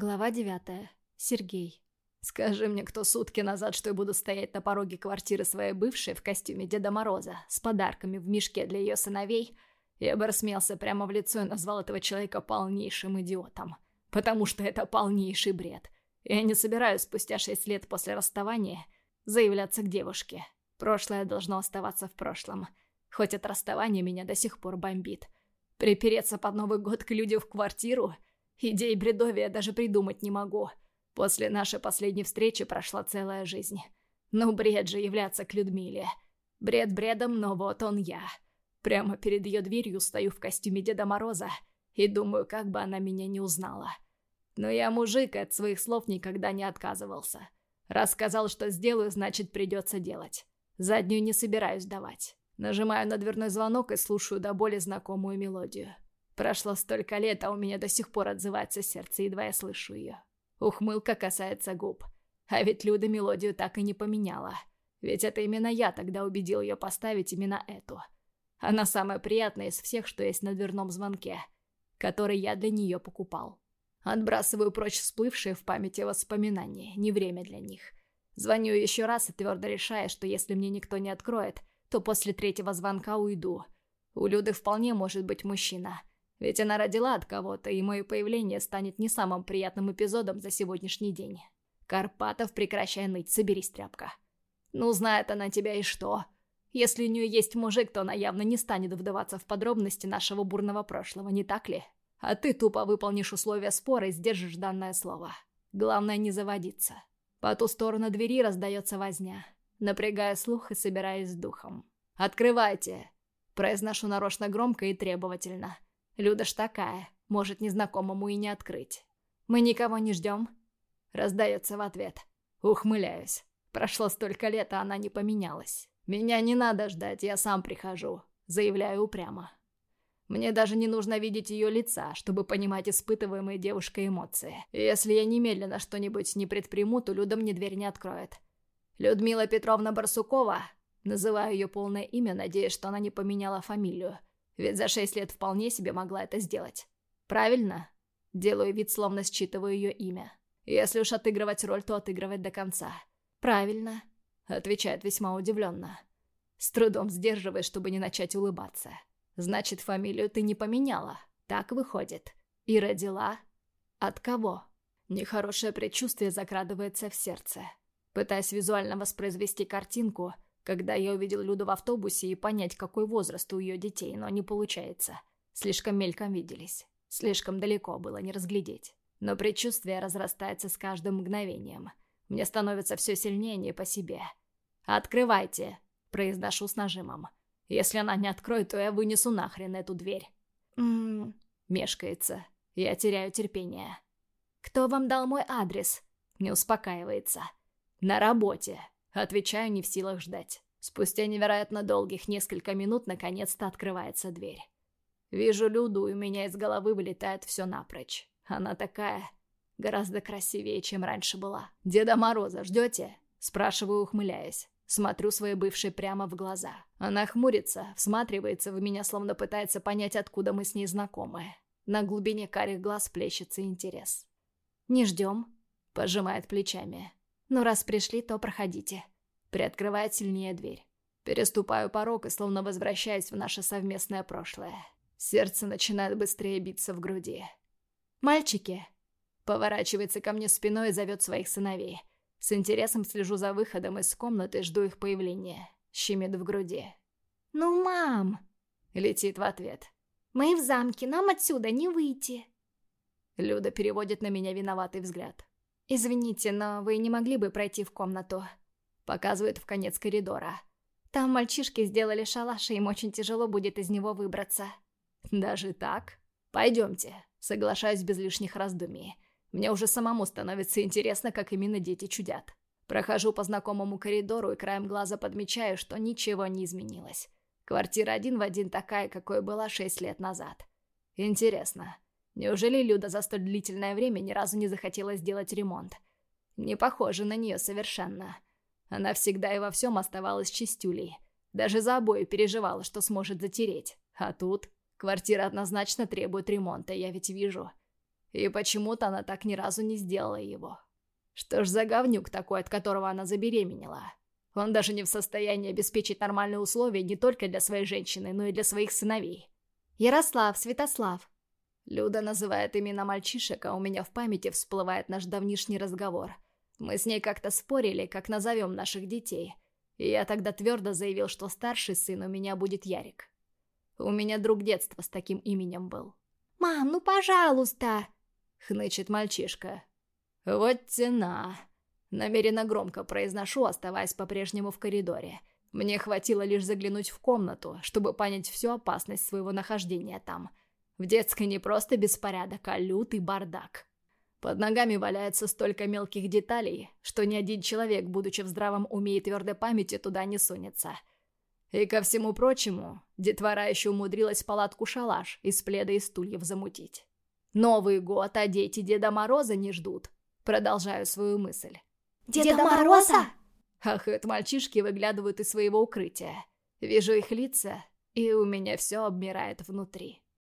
Глава девятая. Сергей. «Скажи мне, кто сутки назад, что я буду стоять на пороге квартиры своей бывшей в костюме Деда Мороза с подарками в мешке для ее сыновей, я бы рассмеялся прямо в лицо и назвал этого человека полнейшим идиотом. Потому что это полнейший бред. Я не собираюсь спустя шесть лет после расставания заявляться к девушке. Прошлое должно оставаться в прошлом. Хоть от расставания меня до сих пор бомбит. Припереться под Новый год к людям в квартиру — Идей бредовия даже придумать не могу. После нашей последней встречи прошла целая жизнь. Ну, бред же являться к Людмиле. Бред бредом, но вот он я. Прямо перед ее дверью стою в костюме Деда Мороза и думаю, как бы она меня не узнала. Но я мужик, от своих слов никогда не отказывался. Рассказал, что сделаю, значит придется делать. Заднюю не собираюсь давать. Нажимаю на дверной звонок и слушаю до боли знакомую мелодию. Прошло столько лет, а у меня до сих пор отзывается сердце, едва я слышу ее. Ухмылка касается губ. А ведь Люда мелодию так и не поменяла. Ведь это именно я тогда убедил ее поставить именно эту. Она самая приятная из всех, что есть на дверном звонке, который я для нее покупал. Отбрасываю прочь всплывшие в памяти воспоминания, не время для них. Звоню еще раз и твердо решая, что если мне никто не откроет, то после третьего звонка уйду. У Люды вполне может быть мужчина. Ведь она родила от кого-то, и мое появление станет не самым приятным эпизодом за сегодняшний день. Карпатов, прекращай ныть, соберись, тряпка. Ну, знает она тебя и что? Если у нее есть мужик, то она явно не станет вдаваться в подробности нашего бурного прошлого, не так ли? А ты тупо выполнишь условия спора и сдержишь данное слово. Главное не заводиться. По ту сторону двери раздается возня. Напрягая слух и собираясь с духом. «Открывайте!» Произношу нарочно громко и требовательно. Люда ж такая, может незнакомому и не открыть. «Мы никого не ждем?» Раздается в ответ. Ухмыляюсь. Прошло столько лет, а она не поменялась. «Меня не надо ждать, я сам прихожу», заявляю упрямо. Мне даже не нужно видеть ее лица, чтобы понимать испытываемые девушкой эмоции. если я немедленно что-нибудь не предприму, то Люда мне дверь не откроет. Людмила Петровна Барсукова, называю ее полное имя, надеясь, что она не поменяла фамилию, ведь за шесть лет вполне себе могла это сделать. Правильно? Делаю вид, словно считываю ее имя. Если уж отыгрывать роль, то отыгрывать до конца. Правильно. Отвечает весьма удивленно. С трудом сдерживаясь, чтобы не начать улыбаться. Значит, фамилию ты не поменяла. Так выходит. И родила? От кого? Нехорошее предчувствие закрадывается в сердце. Пытаясь визуально воспроизвести картинку, когда я увидел Люду в автобусе и понять, какой возраст у ее детей, но не получается. Слишком мельком виделись. Слишком далеко было не разглядеть. Но предчувствие разрастается с каждым мгновением. Мне становится все сильнее не по себе. «Открывайте!» – произношу с нажимом. «Если она не откроет, то я вынесу нахрен эту дверь». «Ммм...» – мешкается. Я теряю терпение. «Кто вам дал мой адрес?» – не успокаивается. «На работе», Отвечаю, не в силах ждать. Спустя невероятно долгих несколько минут наконец-то открывается дверь. Вижу Люду, и у меня из головы вылетает все напрочь. Она такая... гораздо красивее, чем раньше была. «Деда Мороза ждете?» Спрашиваю, ухмыляясь. Смотрю своей бывшей прямо в глаза. Она хмурится, всматривается в меня, словно пытается понять, откуда мы с ней знакомы. На глубине карих глаз плещется интерес. «Не ждем», — пожимает плечами. «Ну, раз пришли, то проходите». Приоткрывает сильнее дверь. Переступаю порог и словно возвращаюсь в наше совместное прошлое. Сердце начинает быстрее биться в груди. «Мальчики!» Поворачивается ко мне спиной и зовет своих сыновей. С интересом слежу за выходом из комнаты, жду их появления. Щемит в груди. «Ну, мам!» Летит в ответ. «Мы в замке, нам отсюда не выйти!» Люда переводит на меня виноватый взгляд. «Извините, но вы не могли бы пройти в комнату?» Показывает в конец коридора. «Там мальчишки сделали шалаш, и им очень тяжело будет из него выбраться». «Даже так? Пойдемте». Соглашаюсь без лишних раздумий. Мне уже самому становится интересно, как именно дети чудят. Прохожу по знакомому коридору и краем глаза подмечаю, что ничего не изменилось. Квартира один в один такая, какой была шесть лет назад. Интересно, Неужели Люда за столь длительное время ни разу не захотела сделать ремонт? Не похоже на нее совершенно. Она всегда и во всем оставалась чистюлей. Даже за обои переживала, что сможет затереть. А тут... Квартира однозначно требует ремонта, я ведь вижу. И почему-то она так ни разу не сделала его. Что ж за говнюк такой, от которого она забеременела? Он даже не в состоянии обеспечить нормальные условия не только для своей женщины, но и для своих сыновей. Ярослав, Святослав. Люда называет имена мальчишек, а у меня в памяти всплывает наш давнишний разговор. Мы с ней как-то спорили, как назовем наших детей. И я тогда твердо заявил, что старший сын у меня будет Ярик. У меня друг детства с таким именем был. «Мам, ну пожалуйста!» — хнычет мальчишка. «Вот тена!» Намеренно громко произношу, оставаясь по-прежнему в коридоре. Мне хватило лишь заглянуть в комнату, чтобы понять всю опасность своего нахождения там. В детской не просто беспорядок, а лютый бардак. Под ногами валяется столько мелких деталей, что ни один человек, будучи в здравом уме и твердой памяти, туда не сунется. И ко всему прочему, детвора еще умудрилась палатку-шалаш из пледа и стульев замутить. Новый год, а дети Деда Мороза не ждут. Продолжаю свою мысль. «Деда, Деда Мороза?» Ах, это мальчишки выглядывают из своего укрытия. Вижу их лица, и у меня все обмирает внутри.